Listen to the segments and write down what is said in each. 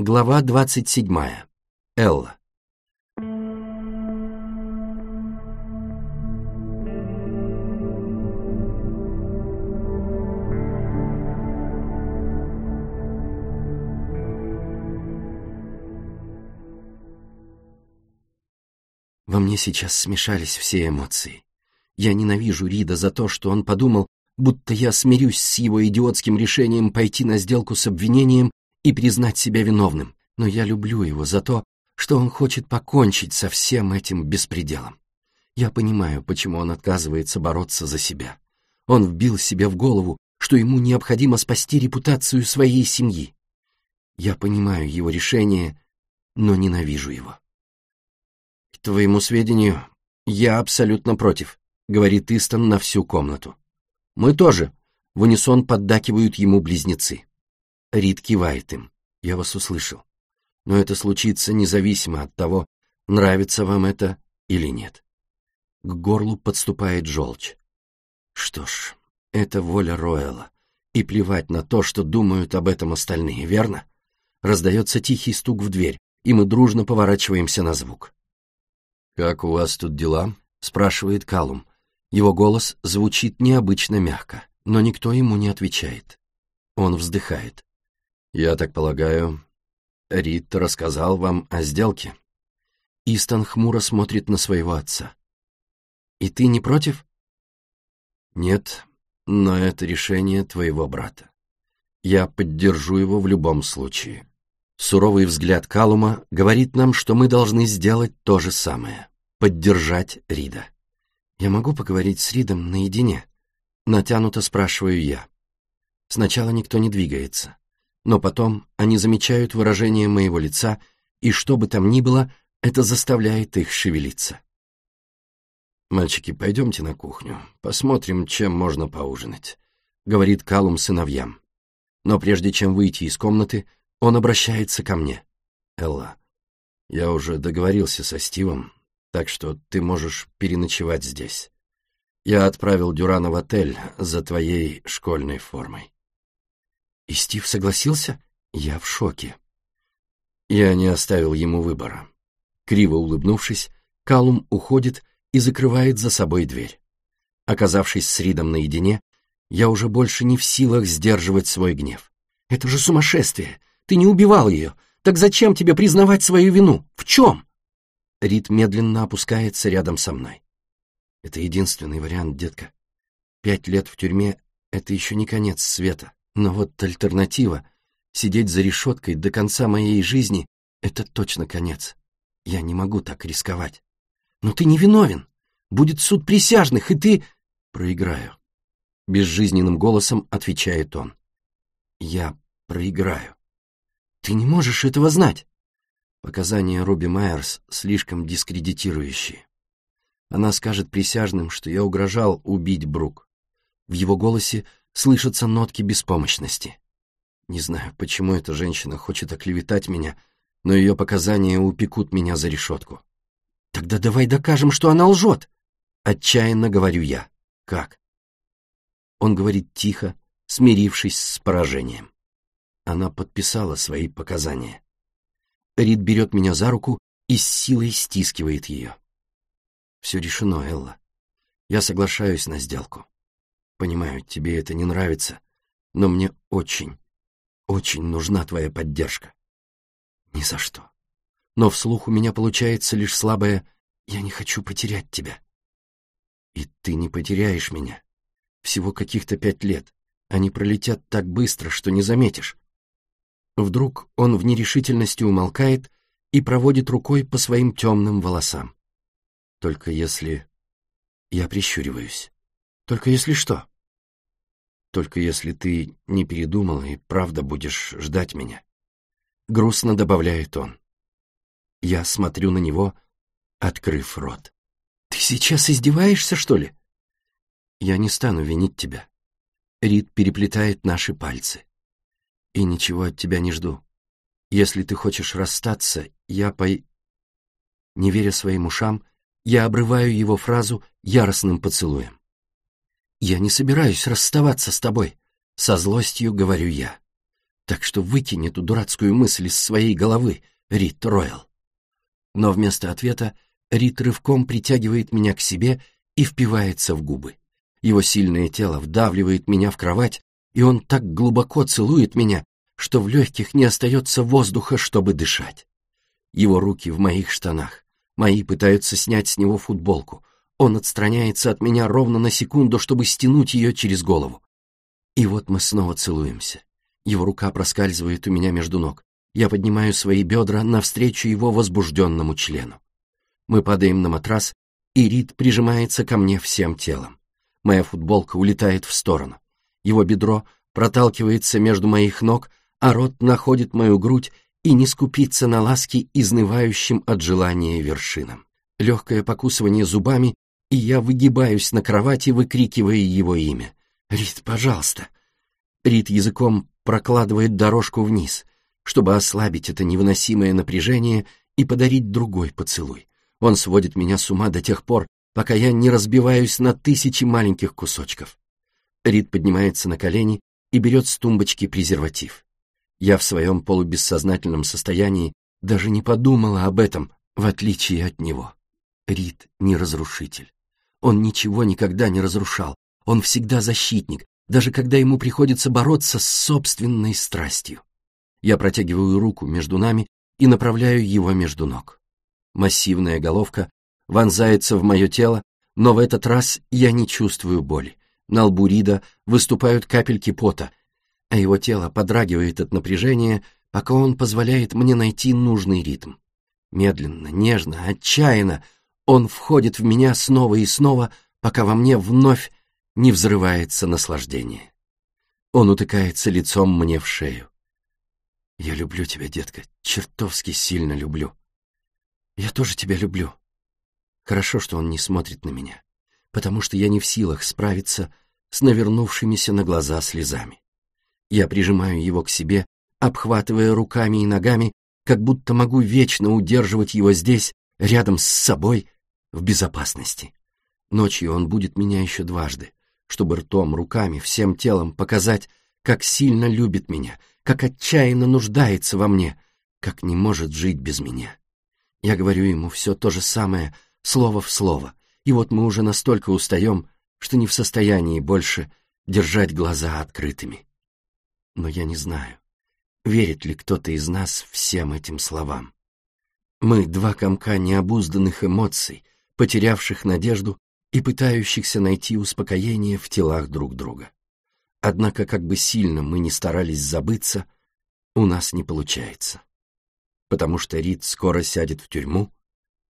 Глава двадцать седьмая. Элла. Во мне сейчас смешались все эмоции. Я ненавижу Рида за то, что он подумал, будто я смирюсь с его идиотским решением пойти на сделку с обвинением и признать себя виновным. Но я люблю его за то, что он хочет покончить со всем этим беспределом. Я понимаю, почему он отказывается бороться за себя. Он вбил себе в голову, что ему необходимо спасти репутацию своей семьи. Я понимаю его решение, но ненавижу его. К твоему сведению, я абсолютно против, говорит Истон на всю комнату. Мы тоже, в унисон поддакивают ему близнецы. Рид кивает им. Я вас услышал. Но это случится независимо от того, нравится вам это или нет. К горлу подступает желчь. Что ж, это воля Роэла. И плевать на то, что думают об этом остальные, верно? Раздается тихий стук в дверь, и мы дружно поворачиваемся на звук. «Как у вас тут дела?» — спрашивает Калум. Его голос звучит необычно мягко, но никто ему не отвечает. Он вздыхает. «Я так полагаю, Рид рассказал вам о сделке?» Истон хмуро смотрит на своего отца. «И ты не против?» «Нет, но это решение твоего брата. Я поддержу его в любом случае. Суровый взгляд Калума говорит нам, что мы должны сделать то же самое — поддержать Рида. «Я могу поговорить с Ридом наедине?» Натянуто спрашиваю я. Сначала никто не двигается, но потом они замечают выражение моего лица, и что бы там ни было, это заставляет их шевелиться. «Мальчики, пойдемте на кухню, посмотрим, чем можно поужинать», — говорит Калум сыновьям. Но прежде чем выйти из комнаты, он обращается ко мне. «Элла, я уже договорился со Стивом, так что ты можешь переночевать здесь. Я отправил Дюрана в отель за твоей школьной формой». «И Стив согласился? Я в шоке». Я не оставил ему выбора. Криво улыбнувшись, Калум уходит и закрывает за собой дверь. Оказавшись с Ридом наедине, я уже больше не в силах сдерживать свой гнев. «Это же сумасшествие! Ты не убивал ее. Так зачем тебе признавать свою вину? В чем? Рид медленно опускается рядом со мной. Это единственный вариант, детка. Пять лет в тюрьме — это еще не конец света. Но вот альтернатива — сидеть за решеткой до конца моей жизни — это точно конец. Я не могу так рисковать. Но ты не виновен. Будет суд присяжных, и ты... Проиграю. Безжизненным голосом отвечает он. Я проиграю. Ты не можешь этого знать. Показания Руби Майерс слишком дискредитирующие. Она скажет присяжным, что я угрожал убить Брук. В его голосе слышатся нотки беспомощности. Не знаю, почему эта женщина хочет оклеветать меня, но ее показания упекут меня за решетку. Тогда давай докажем, что она лжет. Отчаянно говорю я. Как? Он говорит тихо, смирившись с поражением. Она подписала свои показания. Рид берет меня за руку и с силой стискивает ее. Все решено, Элла. Я соглашаюсь на сделку. Понимаю, тебе это не нравится, но мне очень, очень нужна твоя поддержка. Ни за что. Но вслух у меня получается лишь слабое «я не хочу потерять тебя». И ты не потеряешь меня. Всего каких-то пять лет. Они пролетят так быстро, что не заметишь. Вдруг он в нерешительности умолкает и проводит рукой по своим темным волосам. Только если... Я прищуриваюсь. Только если что? Только если ты не передумал и правда будешь ждать меня. Грустно добавляет он. Я смотрю на него, открыв рот. Ты сейчас издеваешься, что ли? Я не стану винить тебя. Рид переплетает наши пальцы и ничего от тебя не жду. Если ты хочешь расстаться, я пой...» Не веря своим ушам, я обрываю его фразу яростным поцелуем. «Я не собираюсь расставаться с тобой», — со злостью говорю я. Так что выкинь эту дурацкую мысль из своей головы, Рит Ройл. Но вместо ответа Рит рывком притягивает меня к себе и впивается в губы. Его сильное тело вдавливает меня в кровать, и он так глубоко целует меня, что в легких не остается воздуха, чтобы дышать. Его руки в моих штанах, мои пытаются снять с него футболку. Он отстраняется от меня ровно на секунду, чтобы стянуть ее через голову. И вот мы снова целуемся. Его рука проскальзывает у меня между ног. Я поднимаю свои бедра навстречу его возбужденному члену. Мы падаем на матрас, и Рид прижимается ко мне всем телом. Моя футболка улетает в сторону. Его бедро проталкивается между моих ног, а рот находит мою грудь и не скупится на ласки изнывающим от желания вершинам. Легкое покусывание зубами, и я выгибаюсь на кровати, выкрикивая его имя. «Рит, пожалуйста!» Рит языком прокладывает дорожку вниз, чтобы ослабить это невыносимое напряжение и подарить другой поцелуй. Он сводит меня с ума до тех пор, пока я не разбиваюсь на тысячи маленьких кусочков. Рид поднимается на колени и берет с тумбочки презерватив. Я в своем полубессознательном состоянии даже не подумала об этом, в отличие от него. Рид не разрушитель. Он ничего никогда не разрушал. Он всегда защитник, даже когда ему приходится бороться с собственной страстью. Я протягиваю руку между нами и направляю его между ног. Массивная головка вонзается в мое тело, но в этот раз я не чувствую боли. На лбу Рида выступают капельки пота, а его тело подрагивает от напряжения, пока он позволяет мне найти нужный ритм. Медленно, нежно, отчаянно он входит в меня снова и снова, пока во мне вновь не взрывается наслаждение. Он утыкается лицом мне в шею. «Я люблю тебя, детка, чертовски сильно люблю. Я тоже тебя люблю». Хорошо, что он не смотрит на меня, потому что я не в силах справиться с навернувшимися на глаза слезами. Я прижимаю его к себе, обхватывая руками и ногами, как будто могу вечно удерживать его здесь, рядом с собой, в безопасности. Ночью он будет меня еще дважды, чтобы ртом, руками, всем телом показать, как сильно любит меня, как отчаянно нуждается во мне, как не может жить без меня. Я говорю ему все то же самое, слово в слово, и вот мы уже настолько устаем, что не в состоянии больше держать глаза открытыми но я не знаю, верит ли кто-то из нас всем этим словам. Мы два комка необузданных эмоций, потерявших надежду и пытающихся найти успокоение в телах друг друга. Однако, как бы сильно мы ни старались забыться, у нас не получается. Потому что Рид скоро сядет в тюрьму,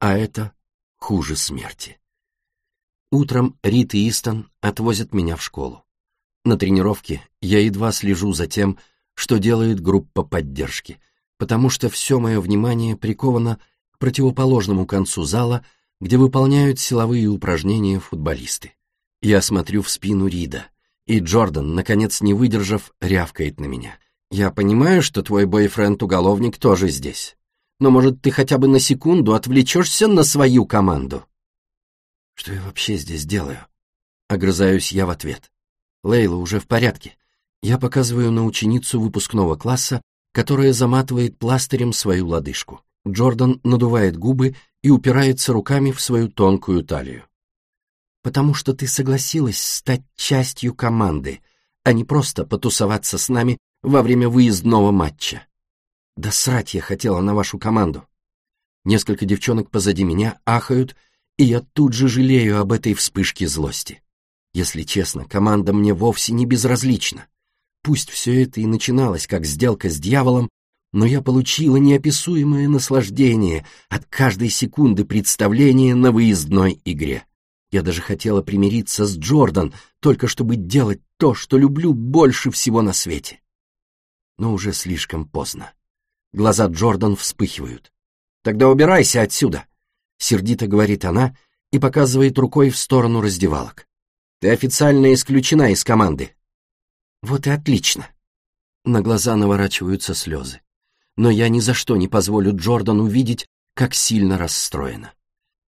а это хуже смерти. Утром Рид и Истон отвозят меня в школу. На тренировке я едва слежу за тем, что делает группа поддержки, потому что все мое внимание приковано к противоположному концу зала, где выполняют силовые упражнения футболисты. Я смотрю в спину Рида, и Джордан, наконец не выдержав, рявкает на меня. «Я понимаю, что твой бойфренд-уголовник тоже здесь, но, может, ты хотя бы на секунду отвлечешься на свою команду?» «Что я вообще здесь делаю?» Огрызаюсь я в ответ. Лейла уже в порядке. Я показываю на ученицу выпускного класса, которая заматывает пластырем свою лодыжку. Джордан надувает губы и упирается руками в свою тонкую талию. «Потому что ты согласилась стать частью команды, а не просто потусоваться с нами во время выездного матча. Да срать я хотела на вашу команду». Несколько девчонок позади меня ахают, и я тут же жалею об этой вспышке злости. Если честно, команда мне вовсе не безразлична. Пусть все это и начиналось как сделка с дьяволом, но я получила неописуемое наслаждение от каждой секунды представления на выездной игре. Я даже хотела примириться с Джордан, только чтобы делать то, что люблю больше всего на свете. Но уже слишком поздно. Глаза Джордан вспыхивают. «Тогда убирайся отсюда!» — сердито говорит она и показывает рукой в сторону раздевалок. Ты официально исключена из команды. Вот и отлично. На глаза наворачиваются слезы. Но я ни за что не позволю Джордану увидеть, как сильно расстроена.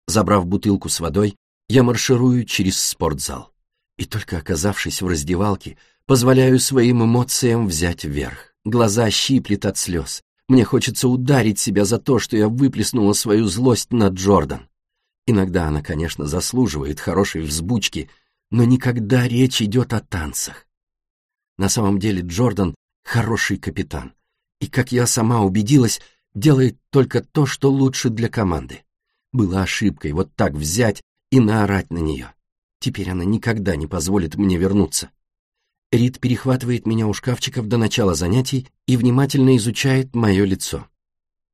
Забрав бутылку с водой, я марширую через спортзал. И только оказавшись в раздевалке, позволяю своим эмоциям взять вверх. Глаза щиплет от слез. Мне хочется ударить себя за то, что я выплеснула свою злость на Джордан. Иногда она, конечно, заслуживает хорошей взбучки, но никогда речь идет о танцах. На самом деле Джордан — хороший капитан, и, как я сама убедилась, делает только то, что лучше для команды. Было ошибкой вот так взять и наорать на нее. Теперь она никогда не позволит мне вернуться. Рид перехватывает меня у шкафчиков до начала занятий и внимательно изучает мое лицо.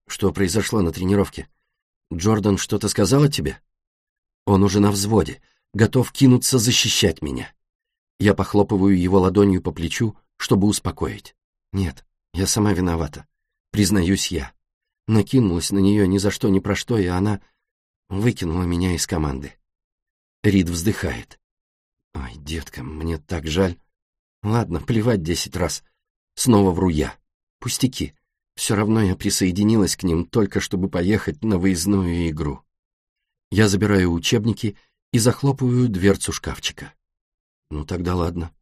Что произошло на тренировке? Джордан что-то сказал о тебе? Он уже на взводе, готов кинуться защищать меня. Я похлопываю его ладонью по плечу, чтобы успокоить. Нет, я сама виновата, признаюсь я. Накинулась на нее ни за что, ни про что, и она выкинула меня из команды. Рид вздыхает. Ой, детка, мне так жаль. Ладно, плевать десять раз. Снова вру я. Пустяки. Все равно я присоединилась к ним только чтобы поехать на выездную игру. Я забираю учебники и захлопываю дверцу шкафчика. Ну тогда ладно.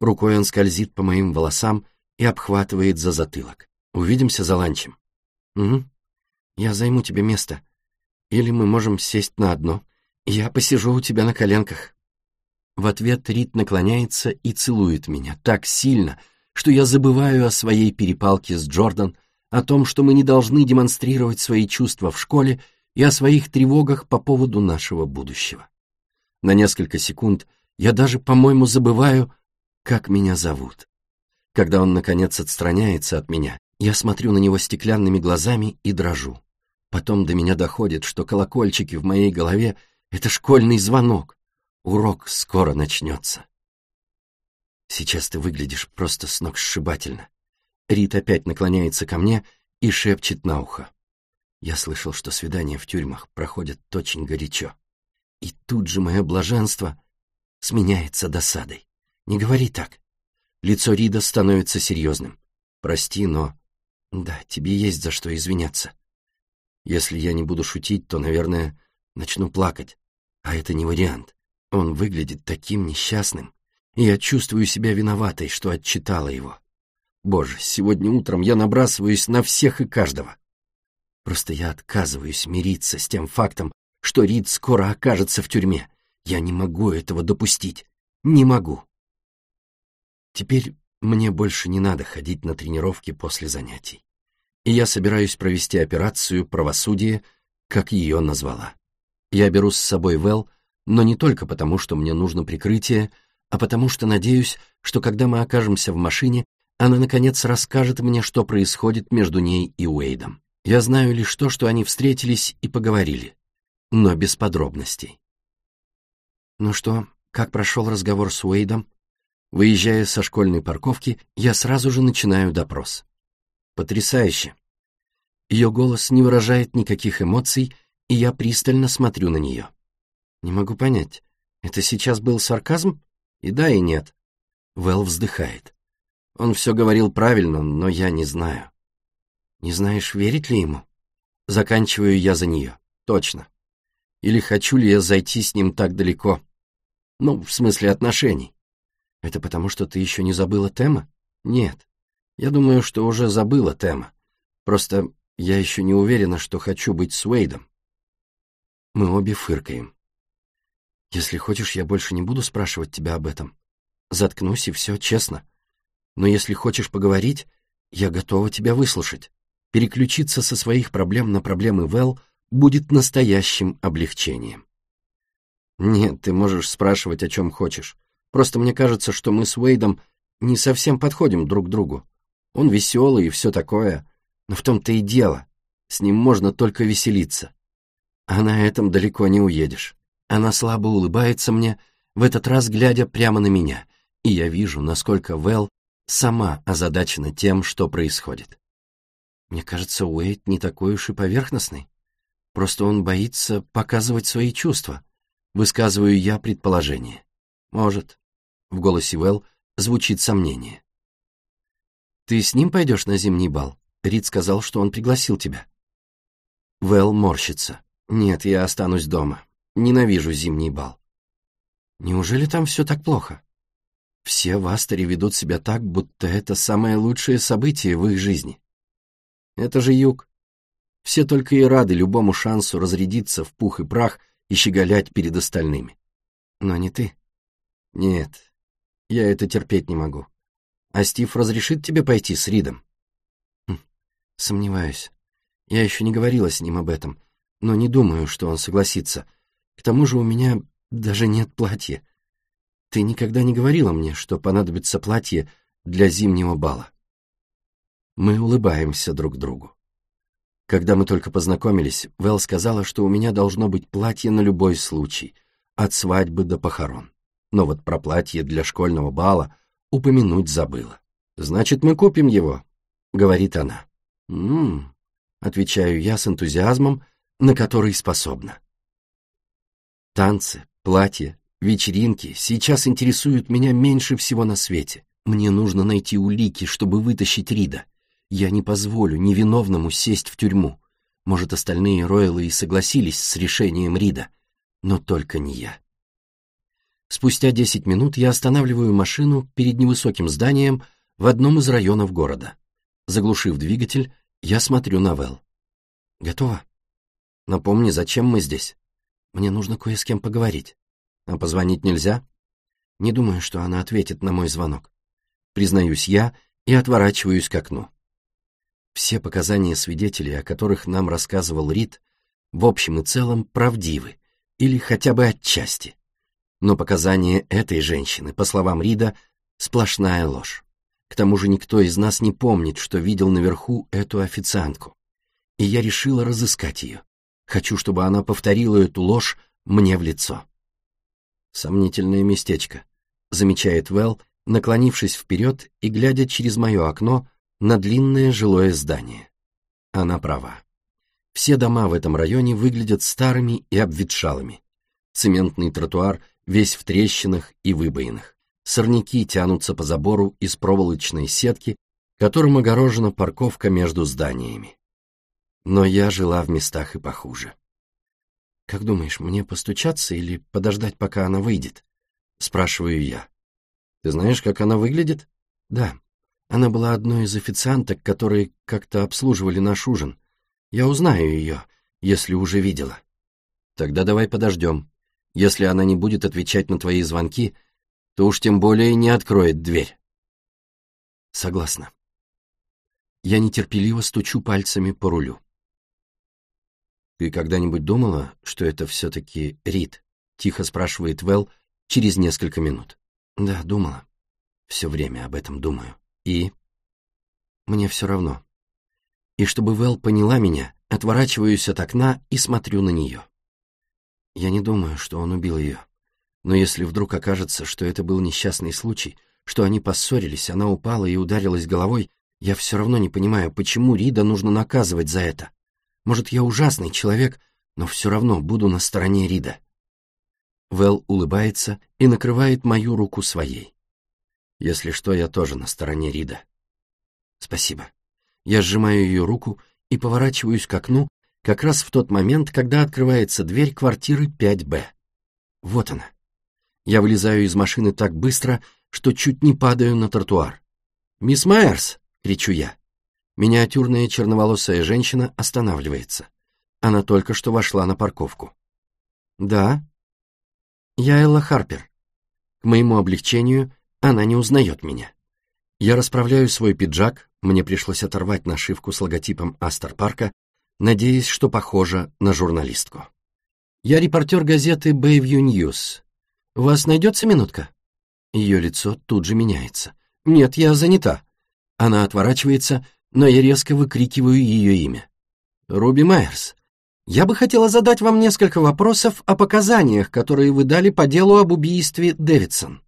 Рукой он скользит по моим волосам и обхватывает за затылок. Увидимся за ланчем. Угу. Я займу тебе место. Или мы можем сесть на одно. Я посижу у тебя на коленках. В ответ Рит наклоняется и целует меня так сильно, что я забываю о своей перепалке с Джордан, о том, что мы не должны демонстрировать свои чувства в школе и о своих тревогах по поводу нашего будущего. На несколько секунд я даже, по-моему, забываю, как меня зовут. Когда он, наконец, отстраняется от меня, я смотрю на него стеклянными глазами и дрожу. Потом до меня доходит, что колокольчики в моей голове — это школьный звонок, Урок скоро начнется. Сейчас ты выглядишь просто сногсшибательно. Рит опять наклоняется ко мне и шепчет на ухо. Я слышал, что свидания в тюрьмах проходят очень горячо. И тут же мое блаженство сменяется досадой. Не говори так. Лицо Рида становится серьезным. Прости, но... Да, тебе есть за что извиняться. Если я не буду шутить, то, наверное, начну плакать. А это не вариант. Он выглядит таким несчастным, и я чувствую себя виноватой, что отчитала его. Боже, сегодня утром я набрасываюсь на всех и каждого. Просто я отказываюсь мириться с тем фактом, что Рид скоро окажется в тюрьме. Я не могу этого допустить. Не могу. Теперь мне больше не надо ходить на тренировки после занятий. И я собираюсь провести операцию «Правосудие», как ее назвала. Я беру с собой Вэл, но не только потому, что мне нужно прикрытие, а потому что надеюсь, что когда мы окажемся в машине, она, наконец, расскажет мне, что происходит между ней и Уэйдом. Я знаю лишь то, что они встретились и поговорили, но без подробностей. Ну что, как прошел разговор с Уэйдом? Выезжая со школьной парковки, я сразу же начинаю допрос. Потрясающе. Ее голос не выражает никаких эмоций, и я пристально смотрю на нее. Не могу понять, это сейчас был сарказм? И да, и нет. Вэл вздыхает. Он все говорил правильно, но я не знаю. Не знаешь, верить ли ему? Заканчиваю я за нее. Точно. Или хочу ли я зайти с ним так далеко? Ну, в смысле отношений. Это потому, что ты еще не забыла Тема? Нет. Я думаю, что уже забыла Тема. Просто я еще не уверена, что хочу быть с Уэйдом. Мы обе фыркаем. Если хочешь, я больше не буду спрашивать тебя об этом. Заткнусь, и все, честно. Но если хочешь поговорить, я готова тебя выслушать. Переключиться со своих проблем на проблемы Вэл будет настоящим облегчением. Нет, ты можешь спрашивать, о чем хочешь. Просто мне кажется, что мы с Уэйдом не совсем подходим друг другу. Он веселый и все такое, но в том-то и дело. С ним можно только веселиться. А на этом далеко не уедешь. Она слабо улыбается мне, в этот раз глядя прямо на меня, и я вижу, насколько Вэл сама озадачена тем, что происходит. Мне кажется, Уэйт не такой уж и поверхностный. Просто он боится показывать свои чувства. Высказываю я предположение. Может. В голосе Вэл звучит сомнение. «Ты с ним пойдешь на зимний бал?» Рид сказал, что он пригласил тебя. Вэл морщится. «Нет, я останусь дома. Ненавижу зимний бал. Неужели там все так плохо? Все в Астере ведут себя так, будто это самое лучшее событие в их жизни. Это же юг. Все только и рады любому шансу разрядиться в пух и прах и щеголять перед остальными. Но не ты. Нет, я это терпеть не могу. А Стив разрешит тебе пойти с Ридом? Хм, сомневаюсь. Я еще не говорила с ним об этом, но не думаю, что он согласится. К тому же у меня даже нет платья. Ты никогда не говорила мне, что понадобится платье для зимнего бала. Мы улыбаемся друг другу. Когда мы только познакомились, Вэл сказала, что у меня должно быть платье на любой случай, от свадьбы до похорон. Но вот про платье для школьного бала упомянуть забыла. «Значит, мы купим его», — говорит она. «М-м-м», отвечаю я с энтузиазмом, на который способна. Танцы, платье, вечеринки сейчас интересуют меня меньше всего на свете. Мне нужно найти улики, чтобы вытащить Рида. Я не позволю невиновному сесть в тюрьму. Может, остальные Ройлы и согласились с решением Рида, но только не я. Спустя десять минут я останавливаю машину перед невысоким зданием в одном из районов города. Заглушив двигатель, я смотрю на Вэл. Готово? Напомни, зачем мы здесь? Мне нужно кое с кем поговорить. А позвонить нельзя? Не думаю, что она ответит на мой звонок. Признаюсь я и отворачиваюсь к окну. Все показания свидетелей, о которых нам рассказывал Рид, в общем и целом правдивы, или хотя бы отчасти. Но показания этой женщины, по словам Рида, сплошная ложь. К тому же никто из нас не помнит, что видел наверху эту официантку. И я решила разыскать ее. Хочу, чтобы она повторила эту ложь мне в лицо. Сомнительное местечко, замечает Вэл, наклонившись вперед и глядя через мое окно на длинное жилое здание. Она права. Все дома в этом районе выглядят старыми и обветшалыми. Цементный тротуар весь в трещинах и выбоинах. Сорняки тянутся по забору из проволочной сетки, которым огорожена парковка между зданиями. Но я жила в местах и похуже. «Как думаешь, мне постучаться или подождать, пока она выйдет?» — спрашиваю я. «Ты знаешь, как она выглядит?» «Да. Она была одной из официанток, которые как-то обслуживали наш ужин. Я узнаю ее, если уже видела». «Тогда давай подождем», если она не будет отвечать на твои звонки, то уж тем более не откроет дверь. Согласна. Я нетерпеливо стучу пальцами по рулю. «Ты когда-нибудь думала, что это все-таки Рид?» — тихо спрашивает Вэл через несколько минут. «Да, думала. Все время об этом думаю. И...» «Мне все равно. И чтобы Вэл поняла меня, отворачиваюсь от окна и смотрю на нее. Я не думаю, что он убил ее. Но если вдруг окажется, что это был несчастный случай, что они поссорились, она упала и ударилась головой, я все равно не понимаю, почему Рида нужно наказывать за это. Может, я ужасный человек, но все равно буду на стороне Рида. Вэл улыбается и накрывает мою руку своей. Если что, я тоже на стороне Рида. Спасибо. Я сжимаю ее руку и поворачиваюсь к окну, как раз в тот момент, когда открывается дверь квартиры 5Б. Вот она. Я вылезаю из машины так быстро, что чуть не падаю на тротуар. «Мисс Майерс!» — кричу я. Миниатюрная черноволосая женщина останавливается. Она только что вошла на парковку. «Да?» «Я Элла Харпер». К моему облегчению она не узнает меня. Я расправляю свой пиджак, мне пришлось оторвать нашивку с логотипом Астер Парка, надеясь, что похожа на журналистку. «Я репортер газеты Bayview News. Вас найдется минутка?» Ее лицо тут же меняется. «Нет, я занята». Она отворачивается, но я резко выкрикиваю ее имя. «Руби Майерс, я бы хотела задать вам несколько вопросов о показаниях, которые вы дали по делу об убийстве Дэвидсон».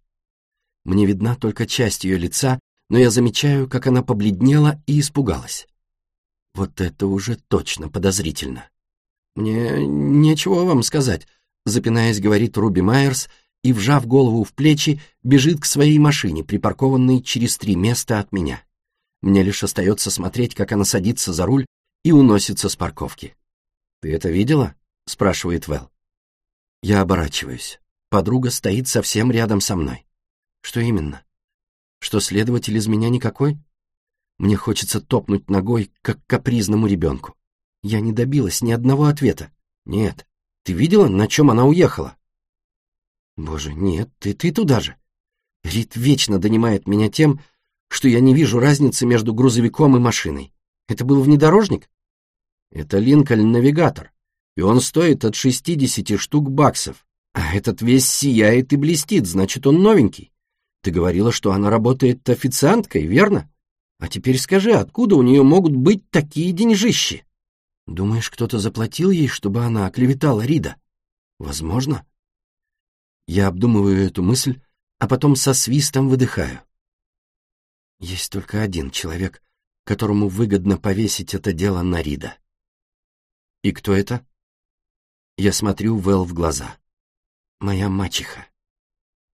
Мне видна только часть ее лица, но я замечаю, как она побледнела и испугалась. Вот это уже точно подозрительно. Мне нечего вам сказать, запинаясь, говорит Руби Майерс и, вжав голову в плечи, бежит к своей машине, припаркованной через три места от меня. Мне лишь остается смотреть, как она садится за руль и уносится с парковки. «Ты это видела?» — спрашивает Вэл. Я оборачиваюсь. Подруга стоит совсем рядом со мной. Что именно? Что следователь из меня никакой? Мне хочется топнуть ногой, как капризному ребенку. Я не добилась ни одного ответа. Нет. Ты видела, на чем она уехала? Боже, нет, ты, ты туда же. Рид вечно донимает меня тем, что я не вижу разницы между грузовиком и машиной. Это был внедорожник? Это Линкольн-навигатор, и он стоит от 60 штук баксов. А этот весь сияет и блестит, значит, он новенький. Ты говорила, что она работает официанткой, верно? А теперь скажи, откуда у нее могут быть такие деньжищи? Думаешь, кто-то заплатил ей, чтобы она оклеветала Рида? Возможно. Я обдумываю эту мысль, а потом со свистом выдыхаю. Есть только один человек, которому выгодно повесить это дело на Рида. И кто это? Я смотрю Вэл в глаза. Моя мачеха.